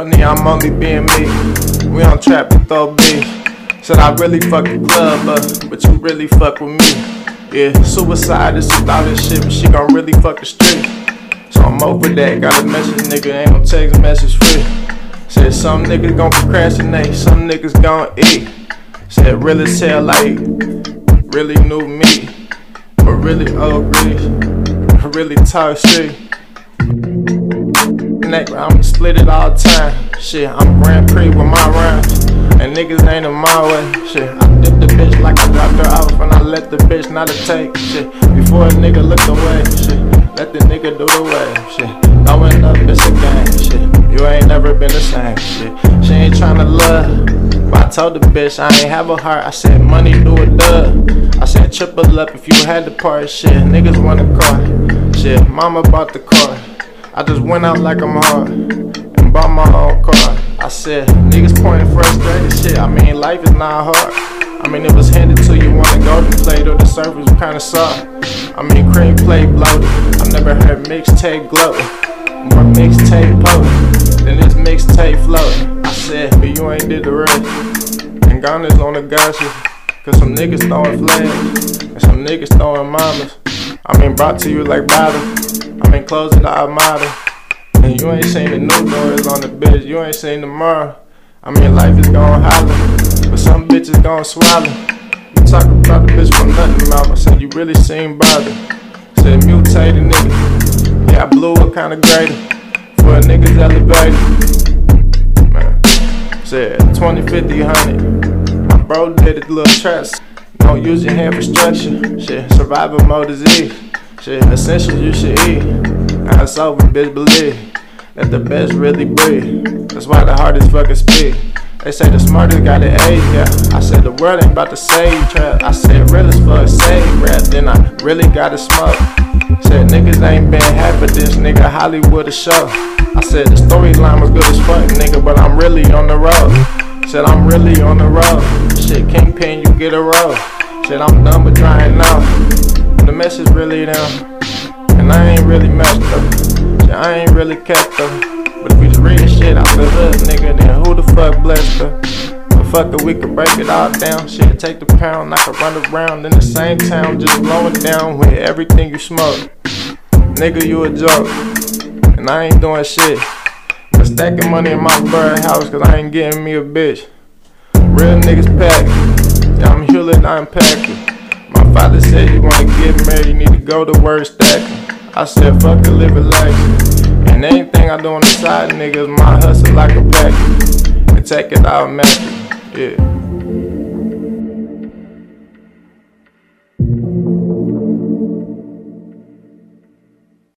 Funny, I'm only being me. We on trap with throw B. Said I really fuck the club up, but you really fuck with me. Yeah, suicide is some thought and shit, but she gon' really fuck the street. So I'm over that. Got a message, nigga, ain't no text message free. Said some niggas gon' procrastinate, some niggas gon' eat. Said really tell like really knew me, but really old grease, really talk shit I'ma split it all time. Shit, I'm Grand Prix with my rhymes. And niggas ain't in my way. Shit, I dip the bitch like I dropped her off and I let the bitch not a take. Shit, before a nigga look away. Shit, let the nigga do the way. Shit, throwing up, it's a game. Shit, you ain't never been the same. Shit, she ain't tryna love. But I told the bitch I ain't have a heart. I said money do a dub. I said triple up if you had the part. Shit, niggas want a car. Shit, mama bought the car. I just went out like I'm hard and bought my own car. I said, niggas pointing frustrated shit. I mean, life is not hard. I mean, it was handed to you on the golden plate or the surface kinda soft. I mean, cream plate bloated. I never heard mixtape gloating. More mixtape potent than this mixtape floating. I said, but you ain't did the rest. And gone is on the gotcha. Cause some niggas throwing flags and some niggas throwing mamas. I mean, brought to you like battle. I'm in closing the Armada. And you ain't seen the new doors on the bitch, you ain't seen tomorrow. I mean, life is gon' holler, but some bitches gon' swallow. You talk about the bitch from nothing mouth, I said you really seem bothered. Said mutated nigga, yeah, I blew it kinda greater for a nigga's elevator. Man, said 20, 50, 100. My bro did it, little traps. Don't use your hand for structure. Shit, survival mode disease. Shit, essentials you should eat. Now it's over, bitch, believe that the best really breathe. That's why the hardest fucking speak. They say the smartest got it age, yeah. I said the world ain't about to save trap. I said real as fuck, save rap. Then I really gotta smoke. Said niggas ain't been happy, this nigga Hollywood a show. I said the storyline was good as fuck, nigga, but I'm really on the road. Said I'm really on the road. Shit, Kingpin, you get a roll. Said I'm done with trying now the message really down. And I ain't really messed up. I ain't really kept up. But if we just read shit out the hood, nigga, then who the fuck blessed her? Motherfucker, we could break it all down. Shit, take the pound, I could run around in the same town, just blowing down with everything you smoke. Nigga, you a joke. And I ain't doing shit. But stacking money in my bird house, cause I ain't getting me a bitch. Real niggas pack. Yeah, I'm Hewlett, I'm packing. Father said you wanna get married, you need to go to work stacking. I said fuck it, live it life. And anything I do on the side, niggas, my hustle like a pack. And take it out, man. Yeah.